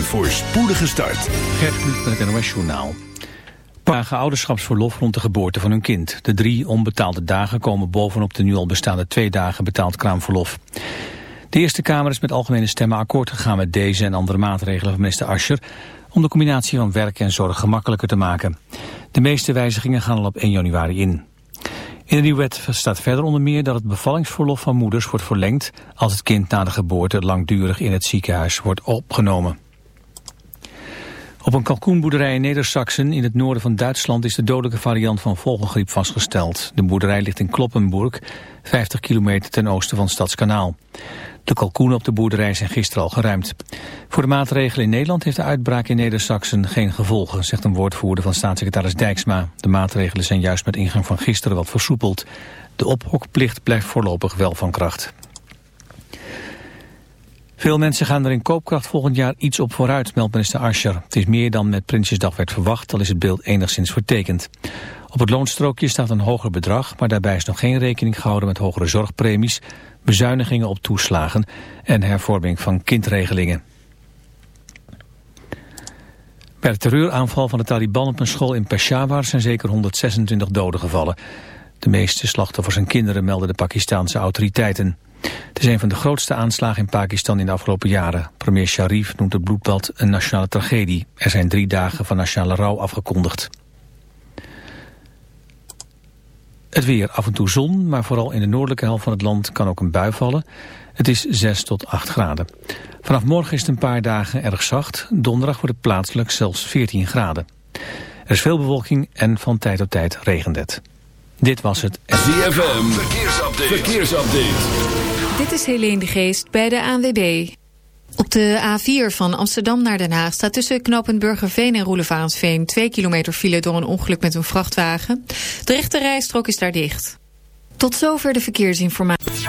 Een voorspoedige start. Gert Kluk met het NOS Journaal. Ouderschapsverlof rond de geboorte van hun kind. De drie onbetaalde dagen komen bovenop de nu al bestaande twee dagen betaald kraamverlof. De Eerste Kamer is met algemene stemmen akkoord gegaan met deze en andere maatregelen van minister Ascher om de combinatie van werk en zorg gemakkelijker te maken. De meeste wijzigingen gaan al op 1 januari in. In de nieuwe wet staat verder onder meer dat het bevallingsverlof van moeders wordt verlengd als het kind na de geboorte langdurig in het ziekenhuis wordt opgenomen. Op een kalkoenboerderij in Neder-Saxen in het noorden van Duitsland is de dodelijke variant van vogelgriep vastgesteld. De boerderij ligt in Kloppenburg, 50 kilometer ten oosten van Stadskanaal. De kalkoenen op de boerderij zijn gisteren al geruimd. Voor de maatregelen in Nederland heeft de uitbraak in Neder-Saxen geen gevolgen, zegt een woordvoerder van staatssecretaris Dijksma. De maatregelen zijn juist met ingang van gisteren wat versoepeld. De ophokplicht blijft voorlopig wel van kracht. Veel mensen gaan er in koopkracht volgend jaar iets op vooruit, meldt minister Ascher. Het is meer dan met Prinsjesdag werd verwacht, al is het beeld enigszins vertekend. Op het loonstrookje staat een hoger bedrag, maar daarbij is nog geen rekening gehouden met hogere zorgpremies, bezuinigingen op toeslagen en hervorming van kindregelingen. Bij de terreuraanval van de Taliban op een school in Peshawar zijn zeker 126 doden gevallen. De meeste slachtoffers zijn kinderen, melden de Pakistanse autoriteiten. Het is een van de grootste aanslagen in Pakistan in de afgelopen jaren. Premier Sharif noemt het bloedbad een nationale tragedie. Er zijn drie dagen van nationale rouw afgekondigd. Het weer af en toe zon, maar vooral in de noordelijke helft van het land kan ook een bui vallen. Het is 6 tot 8 graden. Vanaf morgen is het een paar dagen erg zacht. Donderdag wordt het plaatselijk zelfs 14 graden. Er is veel bewolking en van tijd tot tijd regent het. Dit was het. ZFM, verkeersupdate. verkeersupdate. Dit is Helene de Geest bij de ANWB. Op de A4 van Amsterdam naar Den Haag staat tussen knooppunt Burgerveen en Roelevaansveen 2 kilometer file door een ongeluk met een vrachtwagen. De rechte rijstrook is daar dicht. Tot zover de verkeersinformatie.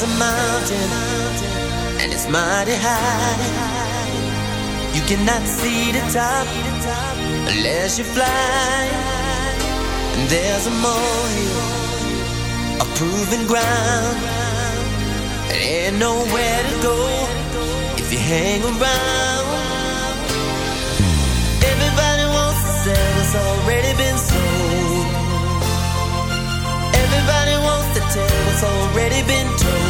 There's a mountain, and it's mighty high. You cannot see the top unless you fly. And there's a molehill, a proven ground. and ain't nowhere to go if you hang around. Everybody wants to sell, it's already been sold. Everybody wants to tell, what's already been told.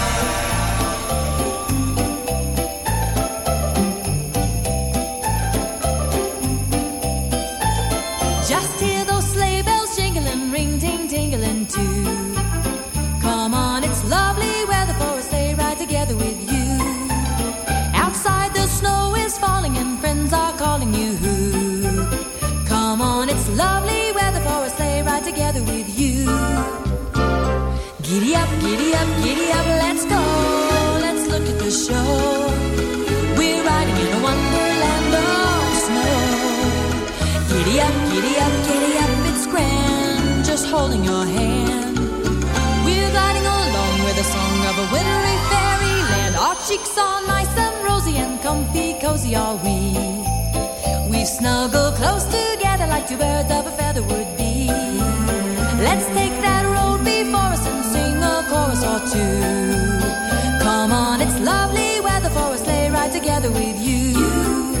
Giddy up, giddy up, giddy up, it's grand. Just holding your hand. We're gliding along with the song of a wintry fairyland. Our cheeks are nice and rosy and comfy, cozy are we. We snuggle close together like two birds of a feather would be. Let's take that road before us and sing a chorus or two. Come on, it's lovely weather for a sleigh ride together with you, you.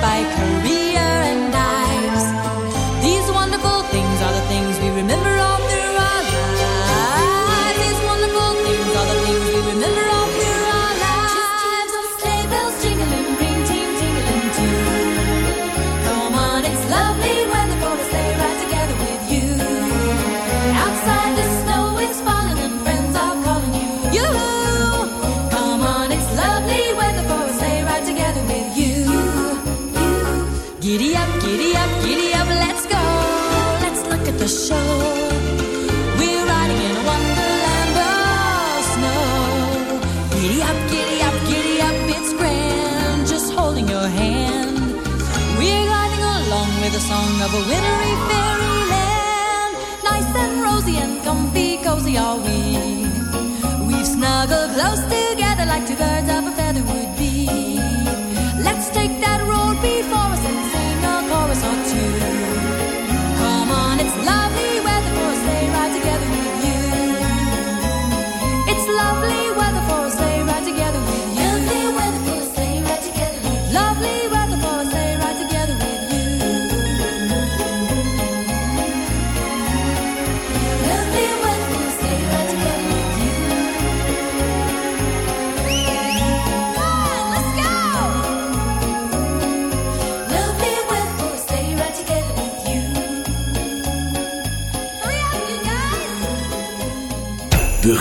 by of a wintry fairyland. Nice and rosy and comfy, cozy are we. We've snuggled close together like two birds of a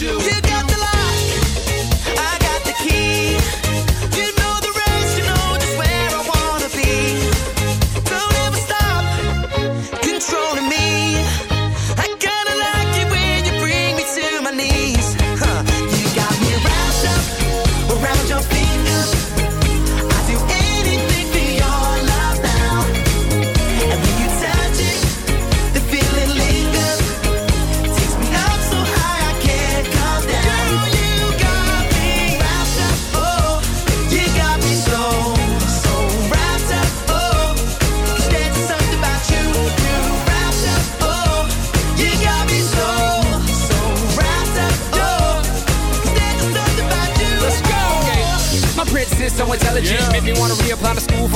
you. got the-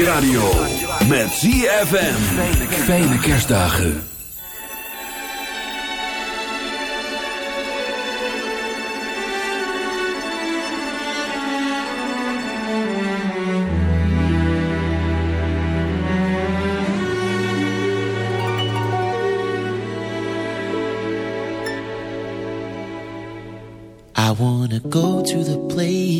Je radio. Met ZFM. Fijne kerstdagen. I wanna go to the place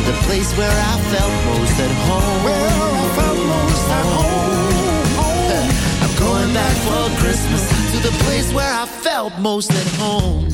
to the place where I felt most at home. Well, I felt most at home. home. I'm going back for Christmas to the place where I felt most at home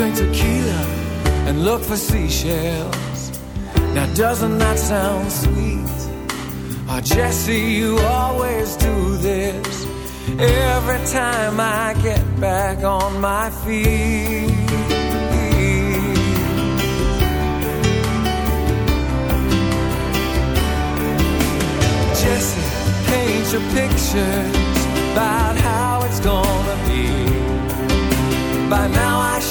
drink tequila and look for seashells. Now, doesn't that sound sweet? Oh, Jesse, you always do this every time I get back on my feet. Jesse, paint your pictures about how it's gonna be. By now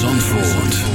Zandvoort.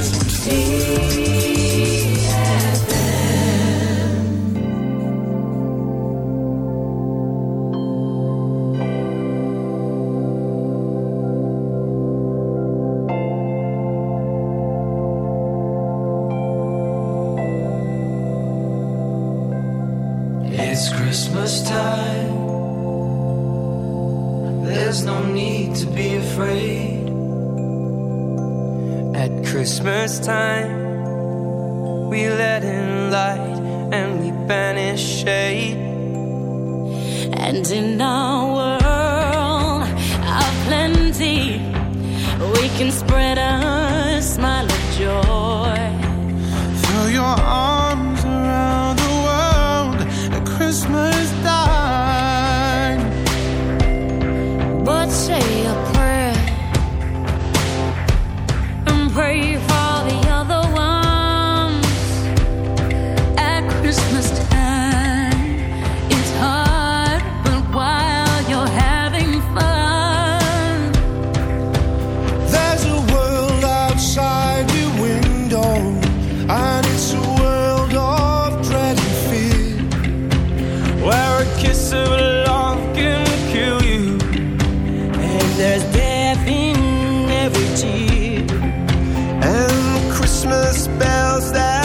In every tear. And Christmas bells that